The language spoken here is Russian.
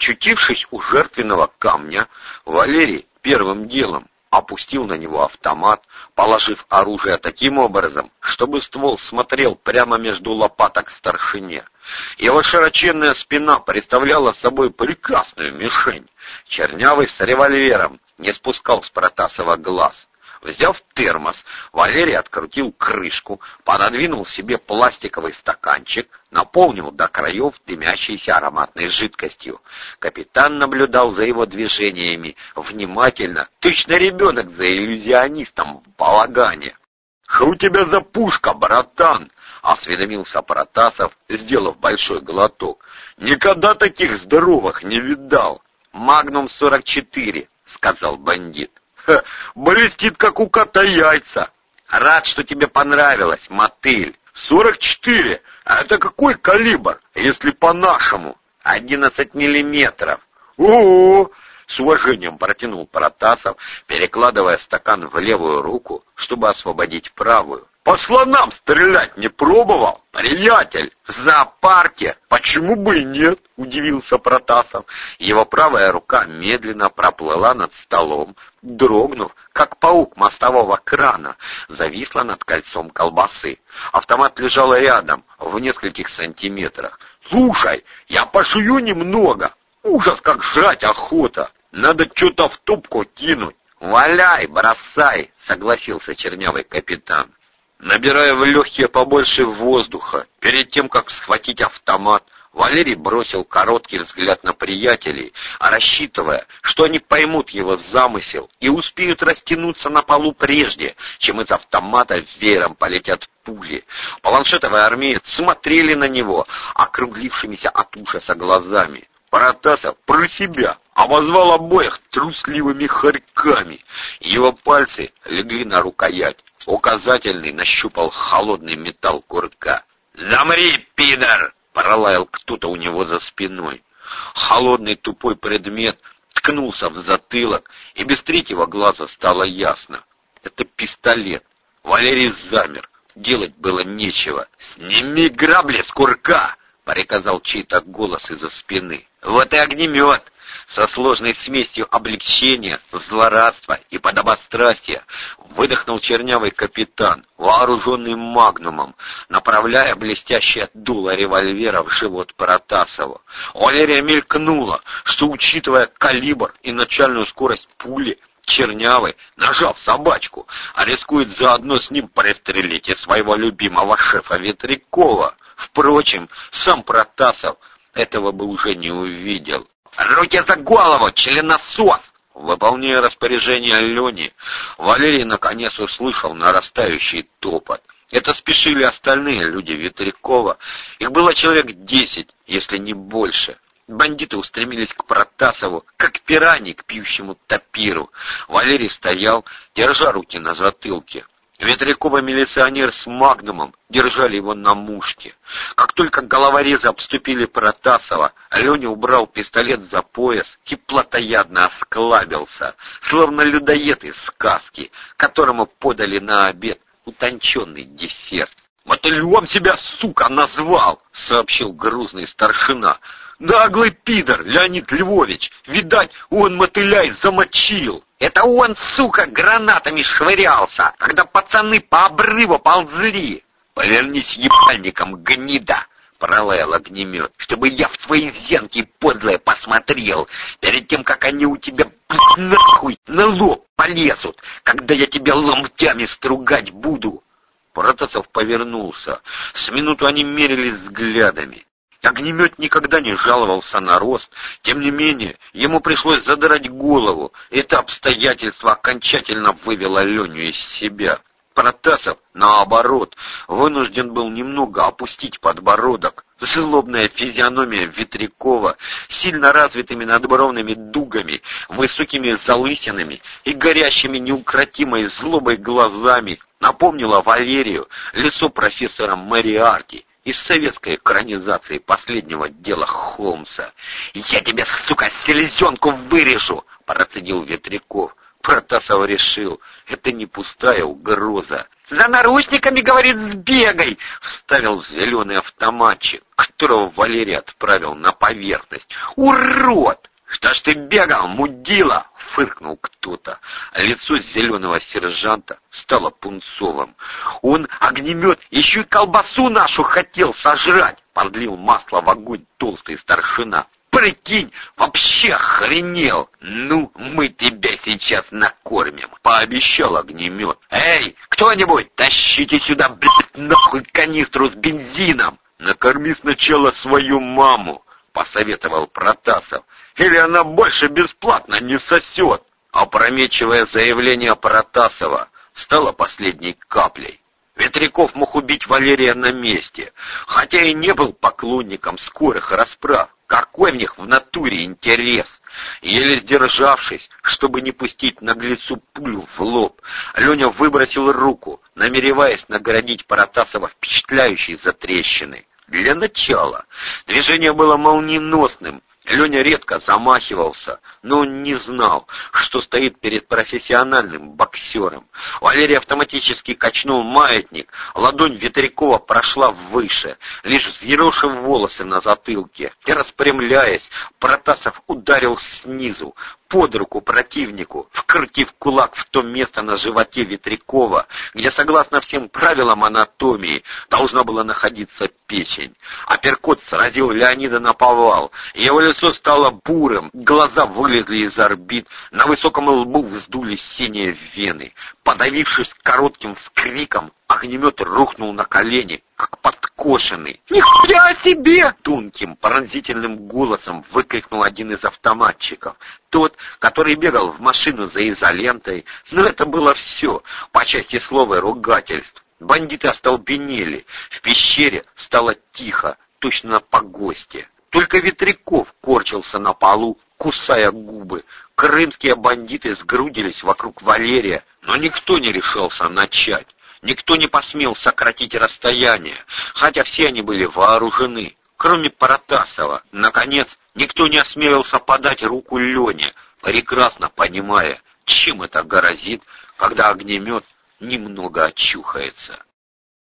Очутившись у жертвенного камня, Валерий первым делом опустил на него автомат, положив оружие таким образом, чтобы ствол смотрел прямо между лопаток старшине. Его широченная спина представляла собой прекрасную мишень. Чернявый с револьвером не спускал с Протасова глаз. Взяв термос, Валерий открутил крышку, пододвинул себе пластиковый стаканчик, наполнил до краев дымящейся ароматной жидкостью. Капитан наблюдал за его движениями внимательно, точно ребенок за иллюзионистом в балагане. «Что у тебя за пушка, братан?» — осведомился Протасов, сделав большой глоток. «Никогда таких здоровых не видал». «Магнум-44», — сказал бандит. Ха, блестит, как у кота яйца. Рад, что тебе понравилось, мотыль. Сорок четыре. А это какой калибр, если по-нашему? Одиннадцать миллиметров. О, с уважением протянул Протасов, перекладывая стакан в левую руку, чтобы освободить правую. По слонам стрелять не пробовал, приятель. В зоопарке. Почему бы и нет? Удивился Протасов. Его правая рука медленно проплыла над столом, дрогнув, как паук мостового крана, зависла над кольцом колбасы. Автомат лежал рядом, в нескольких сантиметрах. «Слушай, я пошую немного. Ужас, как жрать охота. Надо что-то в топку кинуть». «Валяй, бросай!» — согласился чернявый капитан. Набирая в легкие побольше воздуха, перед тем, как схватить автомат, Валерий бросил короткий взгляд на приятелей, рассчитывая, что они поймут его замысел и успеют растянуться на полу прежде, чем из автомата веером полетят пули. Планшетовые армеец смотрели на него округлившимися от ужаса глазами. Протасов про себя обозвал обоих трусливыми хорьками. Его пальцы легли на рукоять. Указательный нащупал холодный металл курка. «Замри, пидор!» — пролаял кто-то у него за спиной. Холодный тупой предмет ткнулся в затылок, и без третьего глаза стало ясно. Это пистолет. Валерий замер. Делать было нечего. «Сними грабли с курка!» — приказал чей-то голос из-за спины. «Вот и огнемет!» Со сложной смесью облегчения, злорадства и подобострастия выдохнул чернявый капитан, вооруженный магнумом, направляя блестящее дуло револьвера в живот Протасову. Валерия мелькнула, что, учитывая калибр и начальную скорость пули, Чернявый, нажав собачку, а рискует заодно с ним пристрелить и своего любимого шефа Ветрякова. Впрочем, сам Протасов этого бы уже не увидел. «Руки за голову, членосос!» Выполняя распоряжение Алёни, Валерий наконец услышал нарастающий топот. Это спешили остальные люди Ветрякова. Их было человек десять, если не больше. Бандиты устремились к Протасову, как пираньи к пьющему тапиру. Валерий стоял, держа руки на затылке. Ветрякова милиционер с магнумом держали его на мушке. Как только головорезы обступили Протасова, Леня убрал пистолет за пояс и плотоядно осклабился, словно людоед из сказки, которому подали на обед утонченный десерт. «Мотыльем себя, сука, назвал!» — сообщил грузный старшина. «Наглый пидор, Леонид Львович! Видать, он мотыляй замочил!» Это он, сука, гранатами швырялся, когда пацаны по обрыву ползли. Повернись ебальником, гнида, пролаял огнемет, чтобы я в твои зенки подлые посмотрел, перед тем, как они у тебя нахуй на лоб полезут, когда я тебя ломтями стругать буду. Протасов повернулся. С минуту они мерились взглядами. Огнемет никогда не жаловался на рост, тем не менее, ему пришлось задрать голову. Это обстоятельство окончательно вывело Леню из себя. Протасов, наоборот, вынужден был немного опустить подбородок. Злобная физиономия Ветрякова, сильно развитыми надбровными дугами, высокими залысинами и горящими неукротимой злобой глазами, напомнила Валерию лицо профессора Мариарти, из советской экранизации последнего дела Холмса. «Я тебе, сука, селезенку вырежу!» — процедил Ветряков. Протасов решил, это не пустая угроза. «За наручниками, — говорит, — сбегай!» — вставил зеленый автоматчик, которого Валерий отправил на поверхность. «Урод! Что ж ты бегал, мудила?» — фыркнул кто-то. Лицо зеленого сержанта стало пунцовым. «Он огнемет, еще и колбасу нашу хотел сожрать!» — подлил масло в огонь толстый старшина. Прикинь, вообще охренел! Ну, мы тебя сейчас накормим!» — пообещал огнемет. «Эй, кто-нибудь, тащите сюда, блядь, нахуй канистру с бензином!» «Накорми сначала свою маму!» — посоветовал Протасов. «Или она больше бесплатно не сосет!» Опрометчивое заявление Протасова стало последней каплей. Ветряков мог убить Валерия на месте, хотя и не был поклонником скорых расправ. Какой в них в натуре интерес? Еле сдержавшись, чтобы не пустить наглецу пулю в лоб, Леня выбросил руку, намереваясь наградить Паратасова впечатляющей затрещиной. Для начала движение было молниеносным, Леня редко замахивался, но он не знал, что стоит перед профессиональным боксером. Валерий автоматически качнул маятник, ладонь Ветрякова прошла выше, лишь взъерошив волосы на затылке. И распрямляясь, Протасов ударил снизу, под руку противнику, вкрутив кулак в то место на животе Ветрякова, где, согласно всем правилам анатомии, должна была находиться печень. Апперкот сразил Леонида на повал, его лицо стало бурым, глаза вылезли из орбит, на высоком лбу вздулись синие вены. Подавившись коротким вскриком, огнемет рухнул на колени, как подкошенный. «Нихуя себе!» — тонким, пронзительным голосом выкрикнул один из автоматчиков. Тот, который бегал в машину за изолентой, но это было все, по части слова ругательств. Бандиты остолбенели, в пещере стало тихо, точно на погосте. Только Ветряков корчился на полу, кусая губы. Крымские бандиты сгрудились вокруг Валерия, но никто не решился начать. Никто не посмел сократить расстояние, хотя все они были вооружены, кроме Паратасова. Наконец, никто не осмелился подать руку Лене, прекрасно понимая, чем это грозит, когда огнемет немного очухается.